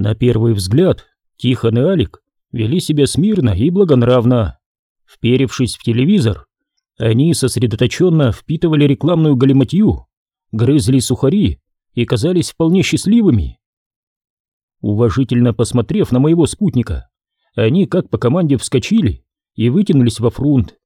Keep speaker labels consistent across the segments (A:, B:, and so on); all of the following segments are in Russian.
A: На первый взгляд Тихон и Алик вели себя смирно и благонравно. Вперевшись в телевизор, они сосредоточенно впитывали рекламную галиматью, грызли сухари и казались вполне счастливыми. Уважительно посмотрев на моего спутника, они как по команде вскочили и вытянулись во фрунт.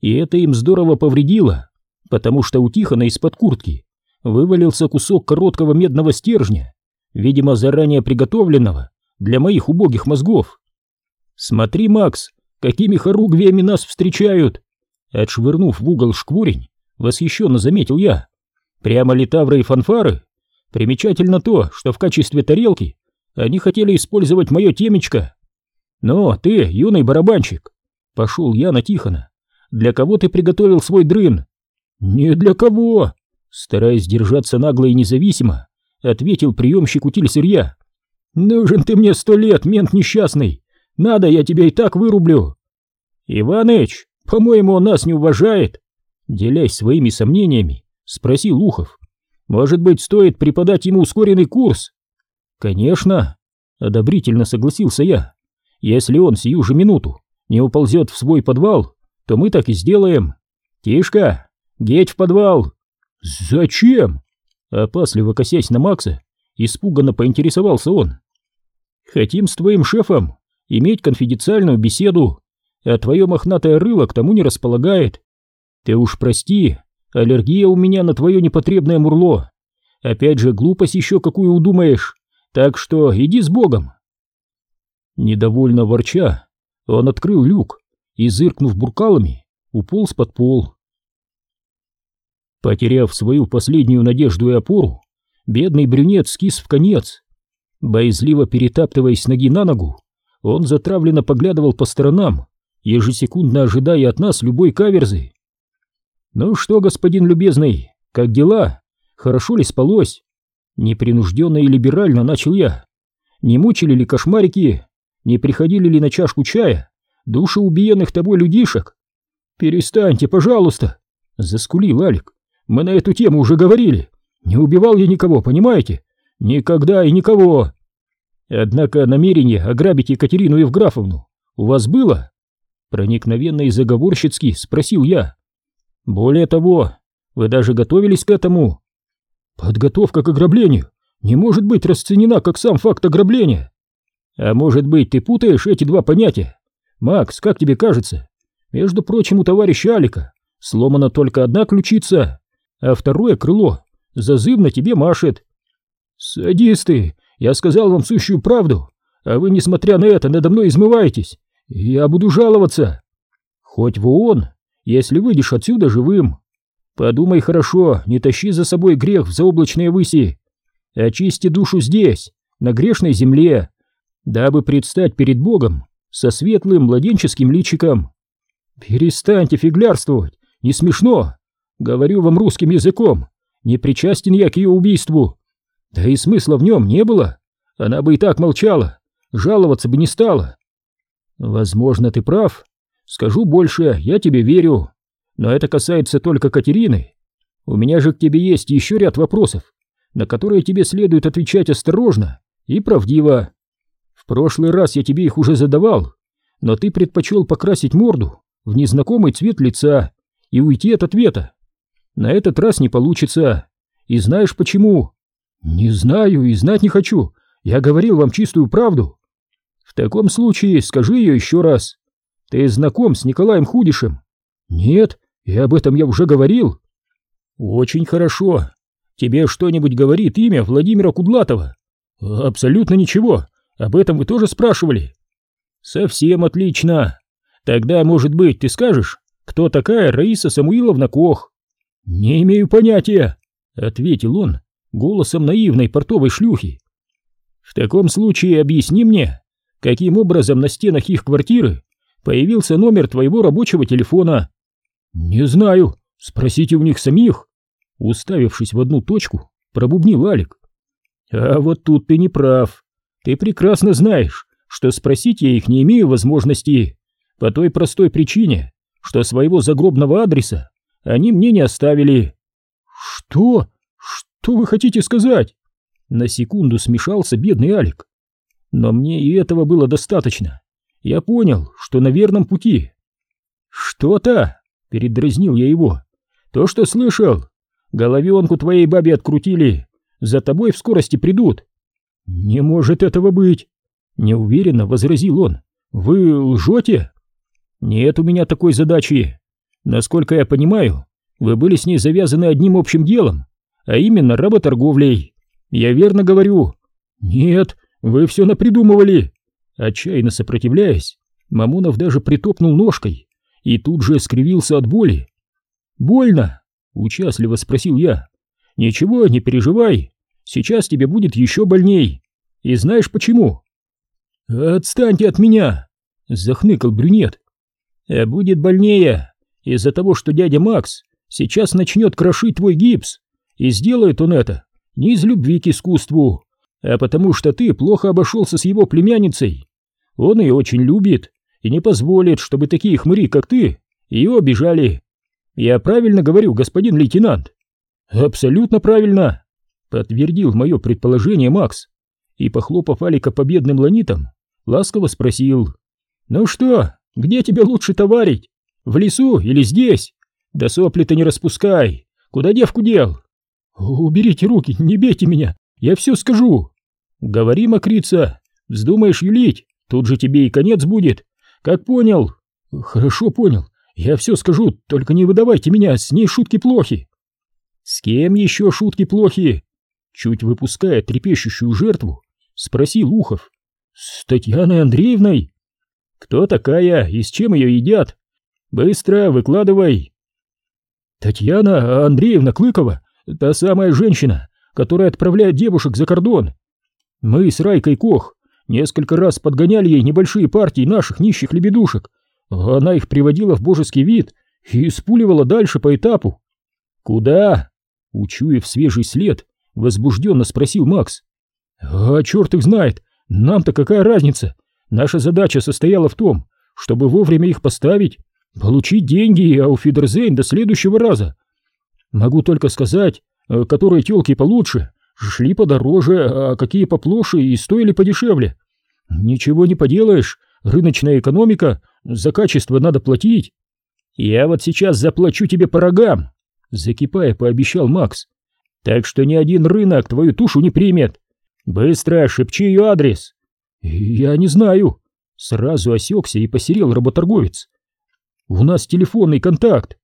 A: И это им здорово повредило, потому что у Тихона из-под куртки вывалился кусок короткого медного стержня, видимо, заранее приготовленного для моих убогих мозгов. «Смотри, Макс, какими хоругвиями нас встречают!» Отшвырнув в угол шкурень, восхищенно заметил я. «Прямо литавры и фанфары? Примечательно то, что в качестве тарелки они хотели использовать мое темечко. Но ты, юный барабанщик, пошел я на Тихона. Для кого ты приготовил свой дрын? Не для кого, стараясь держаться нагло и независимо, ответил приемщик утиль сырья. Нужен ты мне сто лет, мент несчастный. Надо, я тебя и так вырублю. Иваныч, по-моему, он нас не уважает. Делясь своими сомнениями, спросил Ухов. Может быть, стоит преподать ему ускоренный курс? Конечно, одобрительно согласился я. Если он сию же минуту не уползет в свой подвал, то мы так и сделаем. Тишка, геть в подвал. Зачем? Опасливо косясь на Макса, испуганно поинтересовался он. Хотим с твоим шефом иметь конфиденциальную беседу, а твое мохнатое рыло к тому не располагает. Ты уж прости, аллергия у меня на твое непотребное мурло. Опять же, глупость еще какую удумаешь. Так что иди с Богом. Недовольно ворча, он открыл люк и, зыркнув буркалами, уполз под пол. Потеряв свою последнюю надежду и опору, бедный брюнет скис в конец. Боязливо перетаптываясь ноги на ногу, он затравленно поглядывал по сторонам, ежесекундно ожидая от нас любой каверзы. «Ну что, господин любезный, как дела? Хорошо ли спалось?» Непринужденно и либерально начал я. Не мучили ли кошмарики? Не приходили ли на чашку чая души убиенных тобой людишек? Перестаньте, пожалуйста, заскулил Алик. Мы на эту тему уже говорили. Не убивал я никого, понимаете? Никогда и никого. Однако намерение ограбить Екатерину Евграфовну у вас было? Проникновенно и заговорщицки спросил я. Более того, вы даже готовились к этому. Подготовка к ограблению не может быть расценена как сам факт ограбления. А может быть, ты путаешь эти два понятия? Макс, как тебе кажется? Между прочим, у товарища Алика сломана только одна ключица, а второе крыло зазывно тебе машет. Садисты, я сказал вам сущую правду, а вы, несмотря на это, надо мной измываетесь. Я буду жаловаться. Хоть в ООН, если выйдешь отсюда живым. Подумай хорошо, не тащи за собой грех в заоблачные выси. Очисти душу здесь, на грешной земле, дабы предстать перед Богом со светлым младенческим личиком. Перестаньте фиглярствовать, не смешно. Говорю вам русским языком, не причастен я к ее убийству. Да и смысла в нем не было. Она бы и так молчала, жаловаться бы не стала. Возможно, ты прав. Скажу больше, я тебе верю. Но это касается только Катерины. У меня же к тебе есть еще ряд вопросов, на которые тебе следует отвечать осторожно и правдиво. В прошлый раз я тебе их уже задавал, но ты предпочел покрасить морду в незнакомый цвет лица и уйти от ответа. На этот раз не получится. И знаешь почему? Не знаю и знать не хочу. Я говорил вам чистую правду. В таком случае скажи ее еще раз. Ты знаком с Николаем Худишем? Нет, и об этом я уже говорил. Очень хорошо. Тебе что-нибудь говорит имя Владимира Кудлатова? Абсолютно ничего. Об этом вы тоже спрашивали. Совсем отлично. Тогда, может быть, ты скажешь, кто такая Раиса Самуиловна Кох? Не имею понятия, ответил он голосом наивной портовой шлюхи. В таком случае объясни мне, каким образом на стенах их квартиры появился номер твоего рабочего телефона «Не знаю, спросите у них самих», уставившись в одну точку, пробубнил Алик. «А вот тут ты не прав. Ты прекрасно знаешь, что спросить я их не имею возможности, по той простой причине, что своего загробного адреса они мне не оставили». «Что? Что вы хотите сказать?» На секунду смешался бедный Алик. Но мне и этого было достаточно. Я понял, что на верном пути. «Что-то?» — передразнил я его. «То, что слышал. Головенку твоей бабе открутили. За тобой в скорости придут». «Не может этого быть!» — неуверенно возразил он. «Вы лжете?» «Нет у меня такой задачи. Насколько я понимаю, вы были с ней завязаны одним общим делом, а именно работорговлей. Я верно говорю?» «Нет, вы все напридумывали!» Отчаянно сопротивляясь, Мамонов даже притопнул ножкой и тут же скривился от боли. «Больно?» — участливо спросил я. «Ничего, не переживай, сейчас тебе будет еще больней. И знаешь почему?» «Отстаньте от меня!» — захныкал брюнет. «А будет больнее из-за того, что дядя Макс сейчас начнет крошить твой гипс, и сделает он это не из любви к искусству, а потому что ты плохо обошелся с его племянницей. Он ее очень любит и не позволит, чтобы такие хмыри, как ты, ее обижали. Я правильно говорю, господин лейтенант? Абсолютно правильно, подтвердил мое предположение Макс и, похлопав Алика победным ланитом, ласково спросил. Ну что, где тебя лучше товарить? В лесу или здесь? Да сопли-то не распускай. Куда девку дел? Уберите руки, не бейте меня, я все скажу. Говори, мокрица, вздумаешь юлить, тут же тебе и конец будет. Как понял? Хорошо понял. Я все скажу, только не выдавайте меня, с ней шутки плохи. С кем еще шутки плохи? Чуть выпуская трепещущую жертву, спросил Ухов. С Татьяной Андреевной? Кто такая и с чем ее едят? Быстро выкладывай. Татьяна Андреевна Клыкова, та самая женщина, которая отправляет девушек за кордон. Мы с Райкой Кох Несколько раз подгоняли ей небольшие партии наших нищих лебедушек. Она их приводила в божеский вид и спуливала дальше по этапу. «Куда?» — учуяв свежий след, возбужденно спросил Макс. «А черт их знает, нам-то какая разница? Наша задача состояла в том, чтобы вовремя их поставить, получить деньги и ауфидерзейн до следующего раза. Могу только сказать, э, которые телки получше, шли подороже, а какие поплоше и стоили подешевле. Ничего не поделаешь, рыночная экономика, за качество надо платить. Я вот сейчас заплачу тебе по рогам, закипая, пообещал Макс. Так что ни один рынок твою тушу не примет. Быстро шепчи ее адрес. Я не знаю. Сразу осекся и посерел работорговец. У нас телефонный контакт.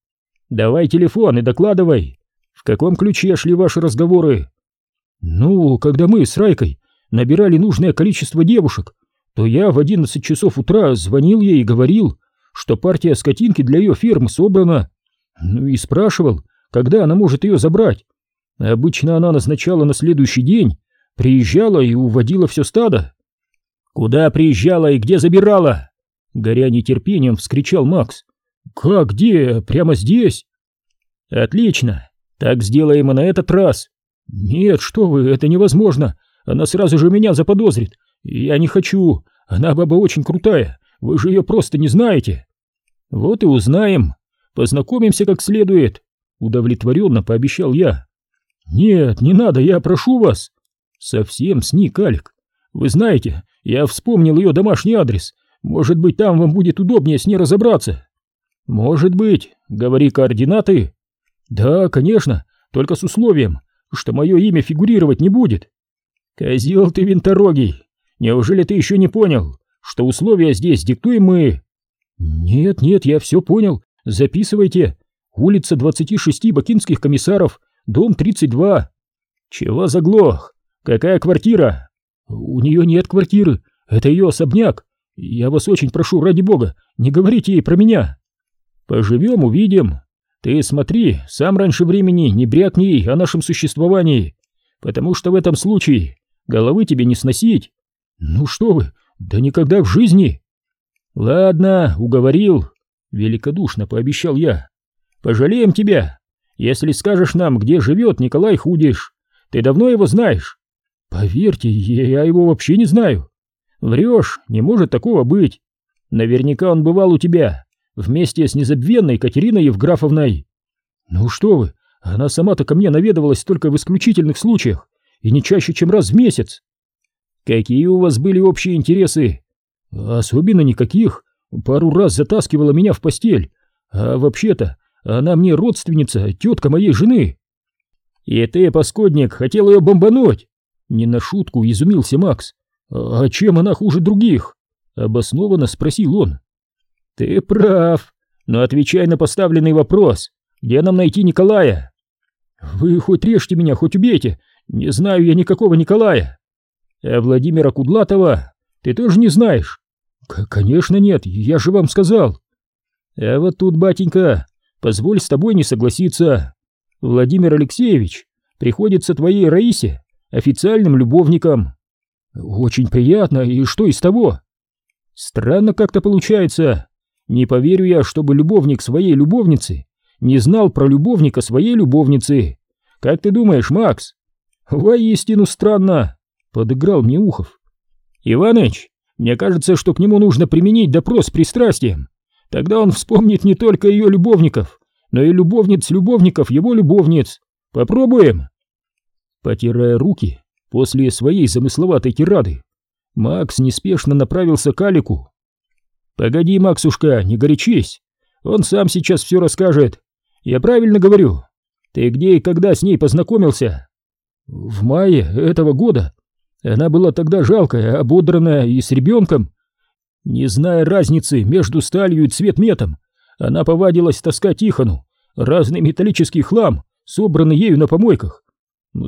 A: Давай телефон и докладывай. В каком ключе шли ваши разговоры? Ну, когда мы с Райкой набирали нужное количество девушек, то я в одиннадцать часов утра звонил ей и говорил, что партия скотинки для ее фермы собрана. Ну и спрашивал, когда она может ее забрать. Обычно она назначала на следующий день, приезжала и уводила все стадо. «Куда приезжала и где забирала?» Горя нетерпением вскричал Макс. «Как, где? Прямо здесь?» «Отлично, так сделаем и на этот раз. «Нет, что вы, это невозможно. Она сразу же меня заподозрит. Я не хочу. Она баба очень крутая. Вы же ее просто не знаете». «Вот и узнаем. Познакомимся как следует», — удовлетворенно пообещал я. «Нет, не надо, я прошу вас». Совсем сник Алик. «Вы знаете, я вспомнил ее домашний адрес. Может быть, там вам будет удобнее с ней разобраться». «Может быть. Говори координаты». «Да, конечно, только с условием, что мое имя фигурировать не будет. Козел ты винторогий, неужели ты еще не понял, что условия здесь диктуем мы? Нет, нет, я все понял, записывайте. Улица 26 бакинских комиссаров, дом 32. Чего заглох? Какая квартира? У нее нет квартиры, это ее особняк. Я вас очень прошу, ради бога, не говорите ей про меня. Поживем, увидим. Ты смотри, сам раньше времени не брякни о нашем существовании, потому что в этом случае головы тебе не сносить. Ну что вы, да никогда в жизни. Ладно, уговорил, великодушно пообещал я. Пожалеем тебя, если скажешь нам, где живет Николай Худиш. Ты давно его знаешь? Поверьте, я его вообще не знаю. Врешь, не может такого быть. Наверняка он бывал у тебя, вместе с незабвенной Катериной Евграфовной. Ну что вы, она сама-то ко мне наведывалась только в исключительных случаях и не чаще, чем раз в месяц. Какие у вас были общие интересы? Особенно никаких. Пару раз затаскивала меня в постель. А вообще-то, она мне родственница, тетка моей жены. И ты, паскудник, хотел ее бомбануть? Не на шутку изумился Макс. А чем она хуже других? Обоснованно спросил он. Ты прав, но отвечай на поставленный вопрос. Где нам найти Николая? Вы хоть режьте меня, хоть убейте. Не знаю я никакого Николая. А Владимира Кудлатова ты тоже не знаешь? Конечно нет, я же вам сказал. А вот тут, батенька, позволь с тобой не согласиться. Владимир Алексеевич приходится твоей Раисе официальным любовником. Очень приятно, и что из того? Странно как-то получается. Не поверю я, чтобы любовник своей любовницы не знал про любовника своей любовницы. Как ты думаешь, Макс? Воистину странно, подыграл мне Ухов. Иваныч, мне кажется, что к нему нужно применить допрос с пристрастием. Тогда он вспомнит не только ее любовников, но и любовниц любовников его любовниц. Попробуем. Потирая руки после своей замысловатой тирады, Макс неспешно направился к Алику. «Погоди, Максушка, не горячись. Он сам сейчас все расскажет. Я правильно говорю? Ты где и когда с ней познакомился?» «В мае этого года. Она была тогда жалкая, ободранная и с ребенком. Не зная разницы между сталью и цветметом, она повадилась таскать Тихону разный металлический хлам, собранный ею на помойках.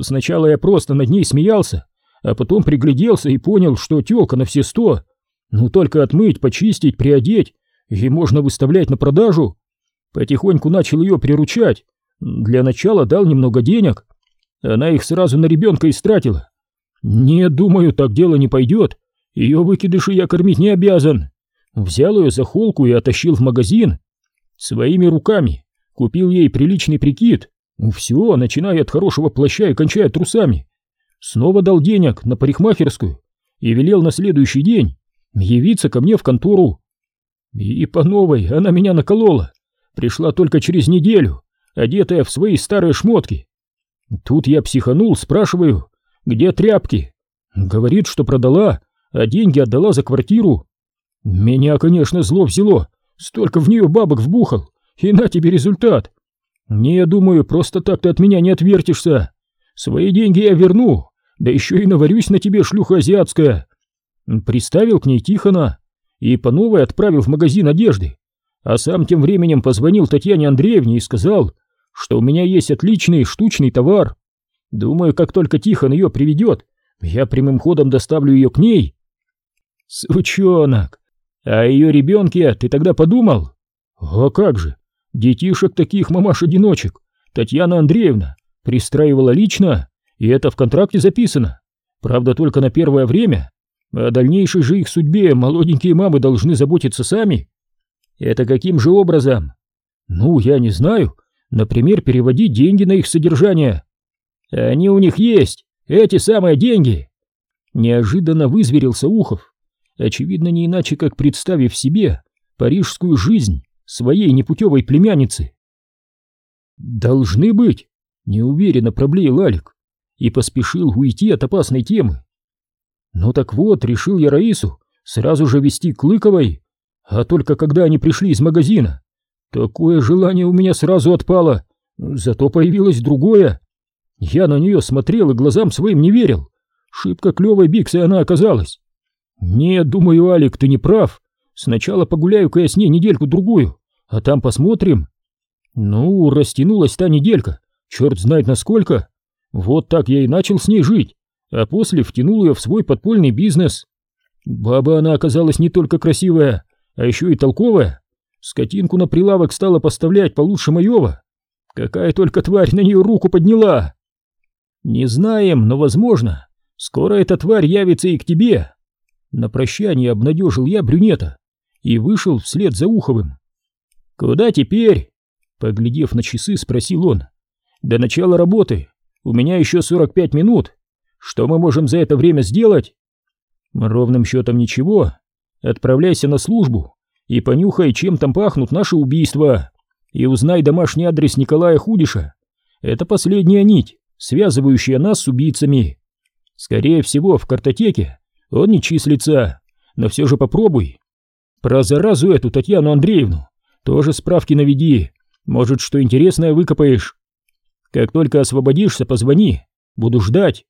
A: Сначала я просто над ней смеялся, а потом пригляделся и понял, что тёлка на все сто. Ну только отмыть, почистить, приодеть, и можно выставлять на продажу. Потихоньку начал ее приручать. Для начала дал немного денег. Она их сразу на ребенка истратила. «Нет, думаю, так дело не пойдет. Ее выкидыши я кормить не обязан». Взял ее за холку и оттащил в магазин. Своими руками купил ей приличный прикид. Все, начиная от хорошего плаща и кончая трусами. Снова дал денег на парикмахерскую и велел на следующий день явиться ко мне в контору. И по новой она меня наколола. Пришла только через неделю, одетая в свои старые шмотки. Тут я психанул, спрашиваю, где тряпки? Говорит, что продала, а деньги отдала за квартиру. Меня, конечно, зло взяло. Столько в нее бабок вбухал. И на тебе результат. Не, думаю, просто так ты от меня не отвертишься. Свои деньги я верну, да еще и наварюсь на тебе, шлюха азиатская. Приставил к ней Тихона и по новой отправил в магазин одежды. А сам тем временем позвонил Татьяне Андреевне и сказал, что у меня есть отличный штучный товар. Думаю, как только Тихон ее приведет, я прямым ходом доставлю ее к ней. Сучонок, а ее ребенке ты тогда подумал? А как же, детишек таких мамаш-одиночек Татьяна Андреевна пристраивала лично, и это в контракте записано. Правда, только на первое время. О дальнейшей же их судьбе молоденькие мамы должны заботиться сами. Это каким же образом? Ну, я не знаю. Например, переводить деньги на их содержание. Они у них есть, эти самые деньги. Неожиданно вызверился Ухов, очевидно не иначе как представив себе парижскую жизнь своей непутевой племянницы. Должны быть, неуверенно проблеял Алик и поспешил уйти от опасной темы. Ну так вот, решил я Раису сразу же вести к Лыковой, а только когда они пришли из магазина, такое желание у меня сразу отпало, зато появилось другое. Я на нее смотрел и глазам своим не верил. Шибко клевой биксой она оказалась. Нет, думаю, Алик, ты не прав. Сначала погуляю-ка я с ней недельку-другую, а там посмотрим. Ну, растянулась та неделька, черт знает насколько. Вот так я и начал с ней жить, а после втянул ее в свой подпольный бизнес. Баба она оказалась не только красивая, а еще и толковая. Скотинку на прилавок стала поставлять получше моего. Какая только тварь на нее руку подняла. «Не знаем, но возможно. Скоро эта тварь явится и к тебе». На прощание обнадежил я брюнета и вышел вслед за Уховым. «Куда теперь?» Поглядев на часы, спросил он. «До начала работы. У меня еще 45 минут. Что мы можем за это время сделать?» «Ровным счетом ничего. Отправляйся на службу и понюхай, чем там пахнут наши убийства. И узнай домашний адрес Николая Худиша. Это последняя нить, связывающая нас с убийцами. Скорее всего, в картотеке он не числится, но все же попробуй. Про заразу эту Татьяну Андреевну тоже справки наведи, может, что интересное выкопаешь. Как только освободишься, позвони, буду ждать.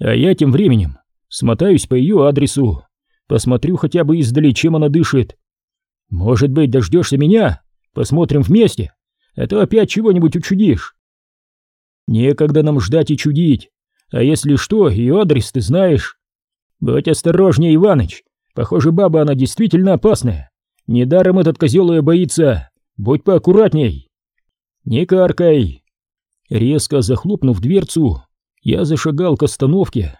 A: А я тем временем смотаюсь по ее адресу, посмотрю хотя бы издали, чем она дышит. Может быть, дождешься меня? Посмотрим вместе, а то опять чего-нибудь учудишь. Некогда нам ждать и чудить, а если что, ее адрес ты знаешь. Будь осторожнее, Иваныч, похоже, баба она действительно опасная. Недаром этот козел ее боится, будь поаккуратней. Не каркай. Резко захлопнув дверцу, я зашагал к остановке.